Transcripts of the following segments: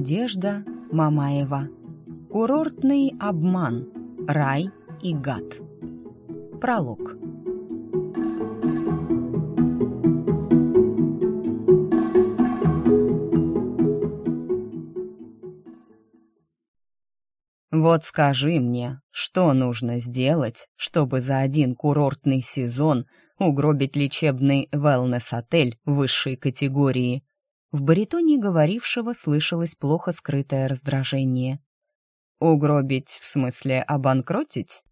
Надежда Мамаева. Курортный обман. Рай и гад. Пролог. Вот скажи мне, что нужно сделать, чтобы за один курортный сезон угробить лечебный wellness-отель высшей категории? В баритоне говорившего слышалось плохо скрытое раздражение. «Угробить, в смысле обанкротить?»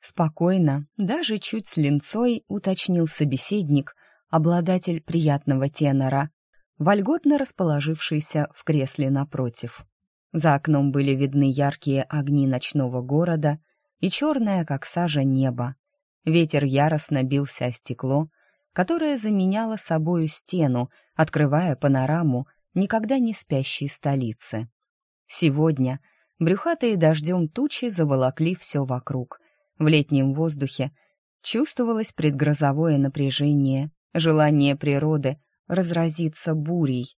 Спокойно, даже чуть с линцой, уточнил собеседник, обладатель приятного тенора, вольготно расположившийся в кресле напротив. За окном были видны яркие огни ночного города и черное, как сажа, небо. Ветер яростно бился о стекло, которое заменяло собою стену, открывая панораму никогда не спящей столицы. Сегодня брюхатые дождем тучи заволокли все вокруг. В летнем воздухе чувствовалось предгрозовое напряжение, желание природы разразиться бурей.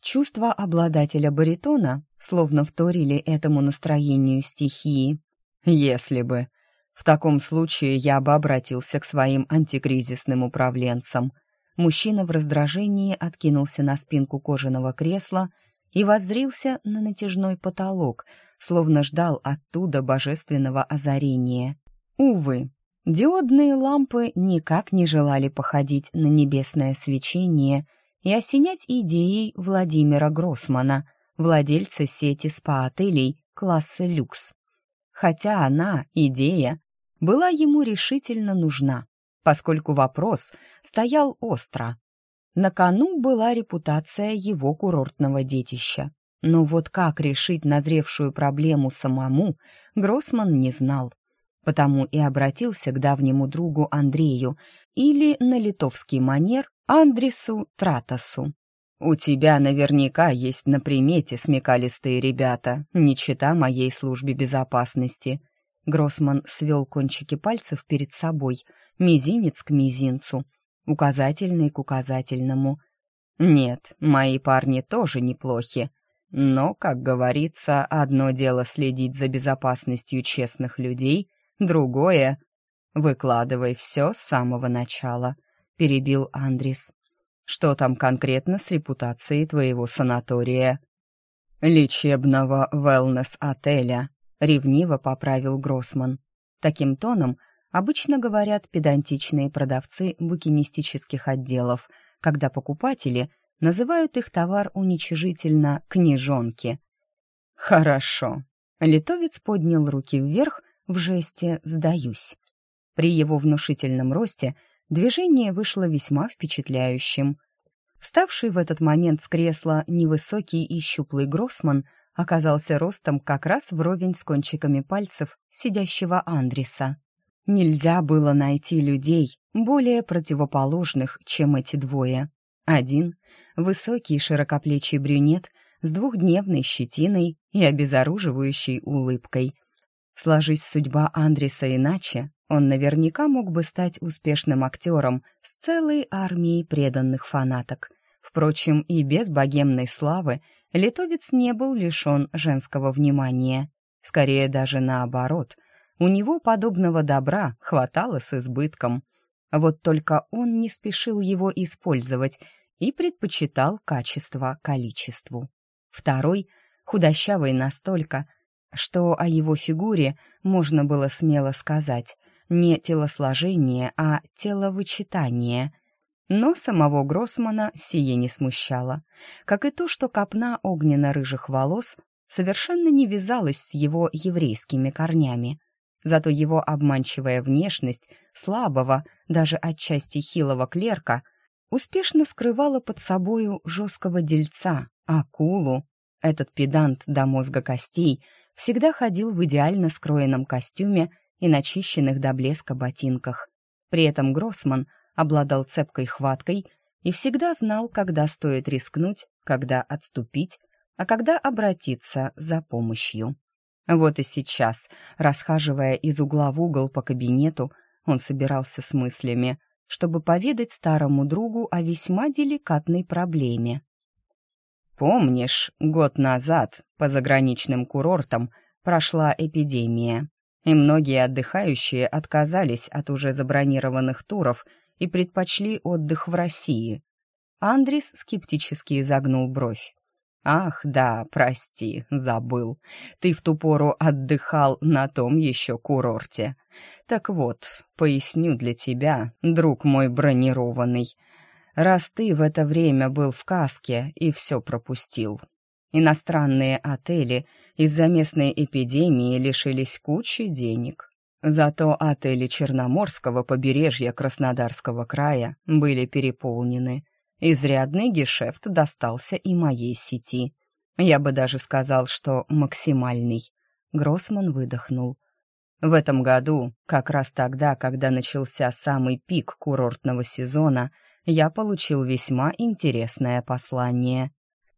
Чувства обладателя баритона словно вторили этому настроению стихии. «Если бы. В таком случае я бы обратился к своим антикризисным управленцам», Мужчина в раздражении откинулся на спинку кожаного кресла и воззрился на натяжной потолок, словно ждал оттуда божественного озарения. Увы, диодные лампы никак не желали походить на небесное свечение и осенять идеей Владимира Гроссмана, владельца сети спа-отелей класса люкс. Хотя она, идея, была ему решительно нужна поскольку вопрос стоял остро. На кону была репутация его курортного детища. Но вот как решить назревшую проблему самому, Гроссман не знал. Потому и обратился к давнему другу Андрею или на литовский манер Андресу Тратасу. «У тебя наверняка есть на примете смекалистые ребята, не чита моей службе безопасности». Гроссман свел кончики пальцев перед собой – мизинец к мизинцу, указательный к указательному. Нет, мои парни тоже неплохи, но, как говорится, одно дело следить за безопасностью честных людей, другое — выкладывай все с самого начала, — перебил Андрис. Что там конкретно с репутацией твоего санатория? Лечебного wellness-отеля, — ревниво поправил Гроссман. Таким тоном обычно говорят педантичные продавцы букинистических отделов, когда покупатели называют их товар уничижительно «книжонки». «Хорошо». Литовец поднял руки вверх в жесте «сдаюсь». При его внушительном росте движение вышло весьма впечатляющим. Вставший в этот момент с кресла невысокий и щуплый Гроссман оказался ростом как раз вровень с кончиками пальцев сидящего Андриса. Нельзя было найти людей, более противоположных, чем эти двое. Один — высокий широкоплечий брюнет с двухдневной щетиной и обезоруживающей улыбкой. Сложись судьба Андреса иначе, он наверняка мог бы стать успешным актером с целой армией преданных фанаток. Впрочем, и без богемной славы литовец не был лишен женского внимания. Скорее даже наоборот — у него подобного добра хватало с избытком. Вот только он не спешил его использовать и предпочитал качество количеству. Второй, худощавый настолько, что о его фигуре можно было смело сказать не телосложение, а теловычитание. Но самого Гроссмана сие не смущало, как и то, что копна огненно-рыжих волос совершенно не вязалась с его еврейскими корнями. Зато его обманчивая внешность слабого, даже отчасти хилого клерка успешно скрывала под собою жесткого дельца, акулу. Этот педант до мозга костей всегда ходил в идеально скроенном костюме и начищенных до блеска ботинках. При этом Гроссман обладал цепкой хваткой и всегда знал, когда стоит рискнуть, когда отступить, а когда обратиться за помощью. Вот и сейчас, расхаживая из угла в угол по кабинету, он собирался с мыслями, чтобы поведать старому другу о весьма деликатной проблеме. Помнишь, год назад по заграничным курортам прошла эпидемия, и многие отдыхающие отказались от уже забронированных туров и предпочли отдых в России. Андрис скептически изогнул бровь. «Ах, да, прости, забыл. Ты в ту пору отдыхал на том еще курорте. Так вот, поясню для тебя, друг мой бронированный раз ты в это время был в каске и все пропустил. Иностранные отели из-за местной эпидемии лишились кучи денег. Зато отели Черноморского побережья Краснодарского края были переполнены. Изрядный гешефт достался и моей сети. Я бы даже сказал, что максимальный. Гроссман выдохнул. В этом году, как раз тогда, когда начался самый пик курортного сезона, я получил весьма интересное послание.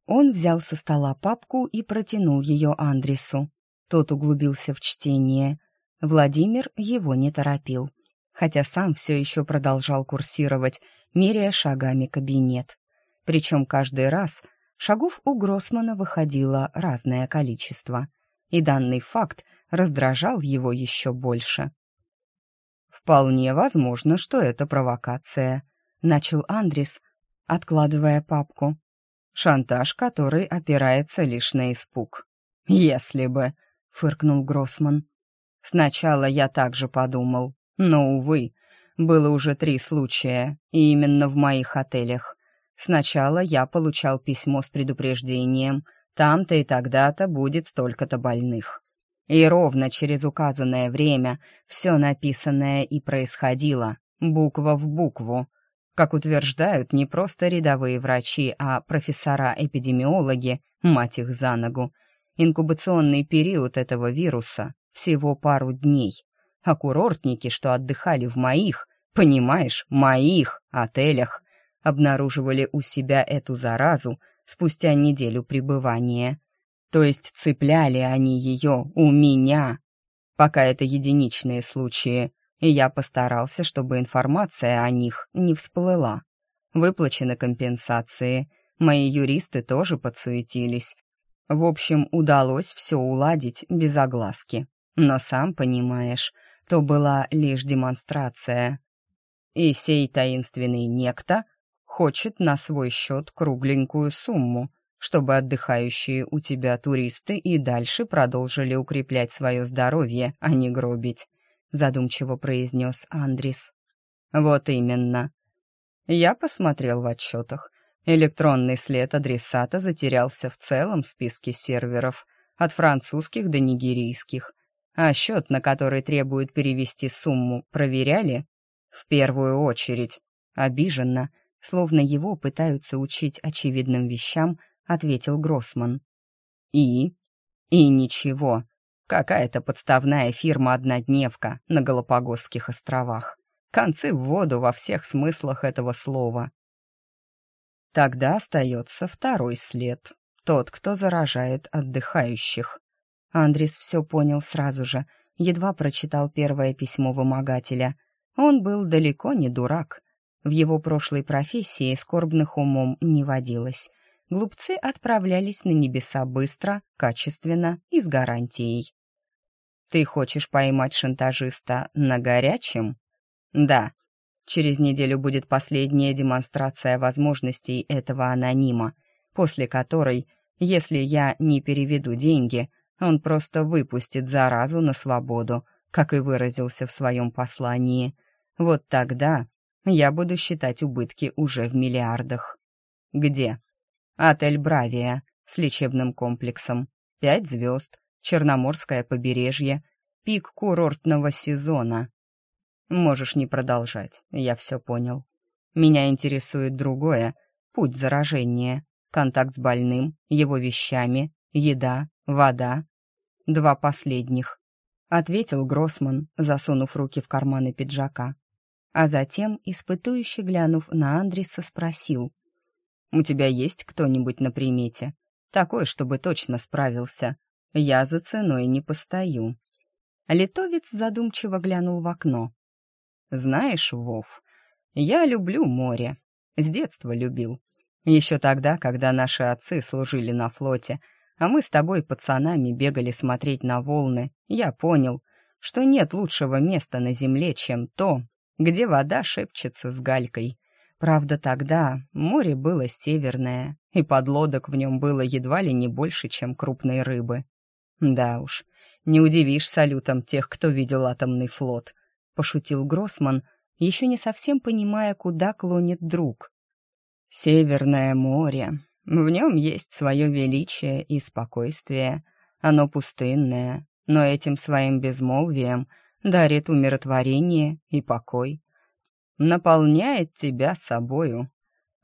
Он взял со стола папку и протянул ее Андресу. Тот углубился в чтение. Владимир его не торопил, хотя сам все еще продолжал курсировать, меряя шагами кабинет. Причем каждый раз шагов у Гроссмана выходило разное количество, и данный факт раздражал его еще больше. «Вполне возможно, что это провокация», — начал Андрис, откладывая папку. «Шантаж, который опирается лишь на испуг». «Если бы», — фыркнул Гроссман. «Сначала я так же подумал, но, увы, было уже три случая, и именно в моих отелях. Сначала я получал письмо с предупреждением, там-то и тогда-то будет столько-то больных. И ровно через указанное время все написанное и происходило, буква в букву, как утверждают не просто рядовые врачи, а профессора-эпидемиологи, мать их за ногу. Инкубационный период этого вируса всего пару дней, а курортники, что отдыхали в моих, понимаешь, моих отелях, обнаруживали у себя эту заразу спустя неделю пребывания. То есть цепляли они ее у меня. Пока это единичные случаи, и я постарался, чтобы информация о них не всплыла. Выплачены компенсации, мои юристы тоже подсуетились. В общем, удалось все уладить без огласки. Но сам понимаешь, то была лишь демонстрация. И сей таинственный некто хочет на свой счет кругленькую сумму, чтобы отдыхающие у тебя туристы и дальше продолжили укреплять свое здоровье, а не гробить задумчиво произнес Андрис. Вот именно. Я посмотрел в отчетах. Электронный след адресата затерялся в целом списке серверов, от французских до нигерийских. А счет, на который требуют перевести сумму, проверяли? В первую очередь. Обиженно, словно его пытаются учить очевидным вещам, ответил Гроссман. И? И ничего. Какая-то подставная фирма-однодневка на Галапагосских островах. Концы в воду во всех смыслах этого слова. Тогда остается второй след. Тот, кто заражает отдыхающих. Андрис все понял сразу же, едва прочитал первое письмо вымогателя. Он был далеко не дурак. В его прошлой профессии скорбных умом не водилось. Глупцы отправлялись на небеса быстро, качественно и с гарантией. Ты хочешь поймать шантажиста на горячем? Да. Через неделю будет последняя демонстрация возможностей этого анонима, после которой, если я не переведу деньги, он просто выпустит заразу на свободу, как и выразился в своем послании. Вот тогда я буду считать убытки уже в миллиардах. Где? Отель «Бравия» с лечебным комплексом. Пять звезд, Черноморское побережье, пик курортного сезона. Можешь не продолжать, я все понял. Меня интересует другое — путь заражения, контакт с больным, его вещами, еда, вода. Два последних. Ответил Гроссман, засунув руки в карманы пиджака. А затем, испытующе глянув на Андриса, спросил. «У тебя есть кто-нибудь на примете? Такой, чтобы точно справился. Я за ценой не постою». Литовец задумчиво глянул в окно. «Знаешь, Вов, я люблю море. С детства любил. Еще тогда, когда наши отцы служили на флоте, а мы с тобой пацанами бегали смотреть на волны, я понял, что нет лучшего места на земле, чем то, где вода шепчется с галькой. Правда, тогда море было северное, и подлодок в нем было едва ли не больше, чем крупной рыбы. Да уж, не удивишь салютом тех, кто видел атомный флот, пошутил Гроссман, еще не совсем понимая, куда клонит друг. Северное море. В нем есть свое величие и спокойствие. Оно пустынное, но этим своим безмолвием дарит умиротворение и покой. Наполняет тебя собою.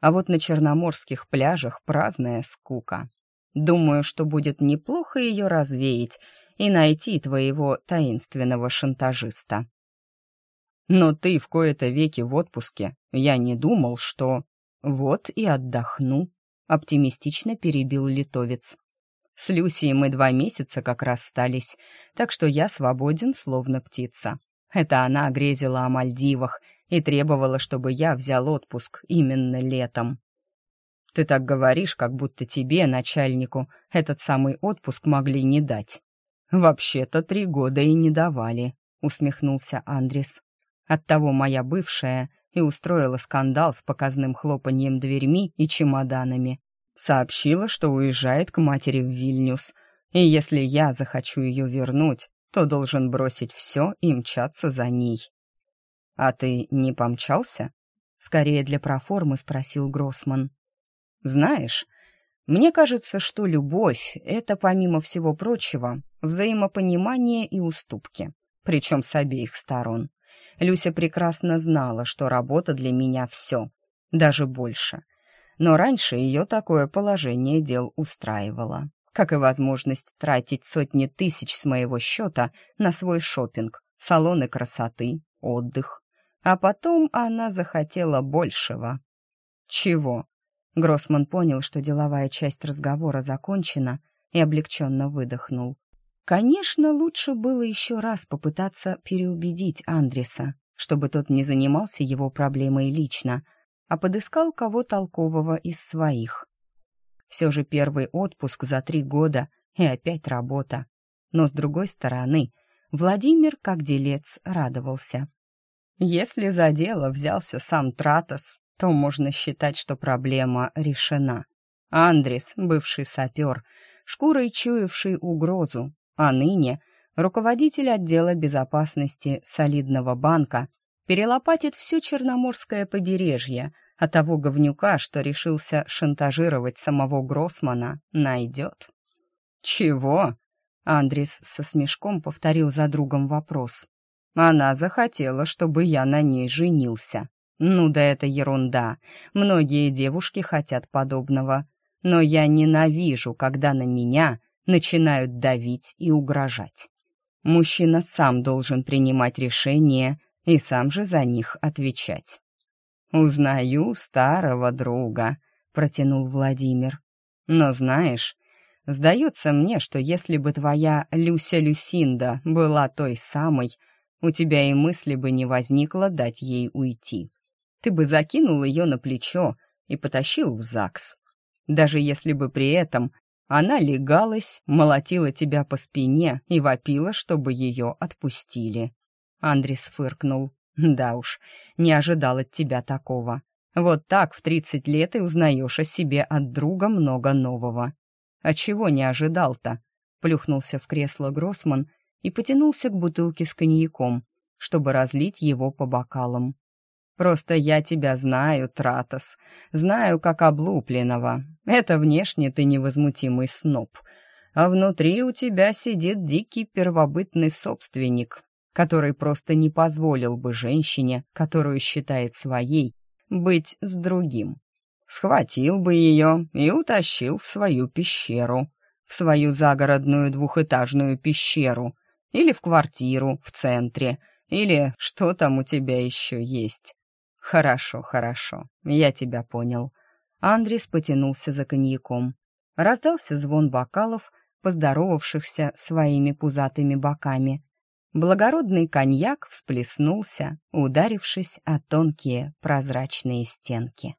А вот на черноморских пляжах праздная скука. Думаю, что будет неплохо ее развеять и найти твоего таинственного шантажиста. Но ты в кои-то веки в отпуске. Я не думал, что... Вот и отдохну, — оптимистично перебил литовец. С Люсией мы два месяца как расстались, так что я свободен, словно птица. Это она грезила о Мальдивах и требовала, чтобы я взял отпуск именно летом. Ты так говоришь, как будто тебе, начальнику, этот самый отпуск могли не дать. Вообще-то три года и не давали, усмехнулся Андрис. Оттого моя бывшая и устроила скандал с показным хлопаньем дверьми и чемоданами. Сообщила, что уезжает к матери в Вильнюс, и если я захочу ее вернуть, то должен бросить все и мчаться за ней. «А ты не помчался?» — скорее для проформы спросил Гроссман. «Знаешь, мне кажется, что любовь — это, помимо всего прочего, взаимопонимание и уступки, причем с обеих сторон. Люся прекрасно знала, что работа для меня все, даже больше. Но раньше ее такое положение дел устраивало, как и возможность тратить сотни тысяч с моего счета на свой шопинг, салоны красоты, отдых. А потом она захотела большего. Чего? Гроссман понял, что деловая часть разговора закончена, и облегченно выдохнул. Конечно, лучше было еще раз попытаться переубедить Андреса, чтобы тот не занимался его проблемой лично, а подыскал кого толкового из своих. Все же первый отпуск за три года и опять работа. Но, с другой стороны, Владимир, как делец, радовался. Если за дело взялся сам Тратос, то можно считать, что проблема решена. Андрес, бывший сапер, шкурой чуявший угрозу, а ныне руководитель отдела безопасности солидного банка перелопатит все Черноморское побережье, а того говнюка, что решился шантажировать самого Гроссмана, найдет. «Чего?» — Андрис со смешком повторил за другом вопрос. «Она захотела, чтобы я на ней женился. Ну да это ерунда. Многие девушки хотят подобного. Но я ненавижу, когда на меня начинают давить и угрожать. Мужчина сам должен принимать решения и сам же за них отвечать. «Узнаю старого друга», — протянул Владимир. «Но знаешь, сдается мне, что если бы твоя Люся Люсинда была той самой, у тебя и мысли бы не возникло дать ей уйти. Ты бы закинул ее на плечо и потащил в ЗАГС. Даже если бы при этом она легалась, молотила тебя по спине и вопила, чтобы ее отпустили. Андрис фыркнул. Да уж, не ожидал от тебя такого. Вот так в тридцать лет и узнаешь о себе от друга много нового. А чего не ожидал-то? Плюхнулся в кресло Гроссман и потянулся к бутылке с коньяком, чтобы разлить его по бокалам. Просто я тебя знаю, Тратос, знаю как облупленного. Это внешне ты невозмутимый сноб, а внутри у тебя сидит дикий первобытный собственник, который просто не позволил бы женщине, которую считает своей, быть с другим. Схватил бы ее и утащил в свою пещеру, в свою загородную двухэтажную пещеру или в квартиру в центре, или что там у тебя еще есть. «Хорошо, хорошо, я тебя понял». Андрис потянулся за коньяком. Раздался звон бокалов, поздоровавшихся своими пузатыми боками. Благородный коньяк всплеснулся, ударившись о тонкие прозрачные стенки.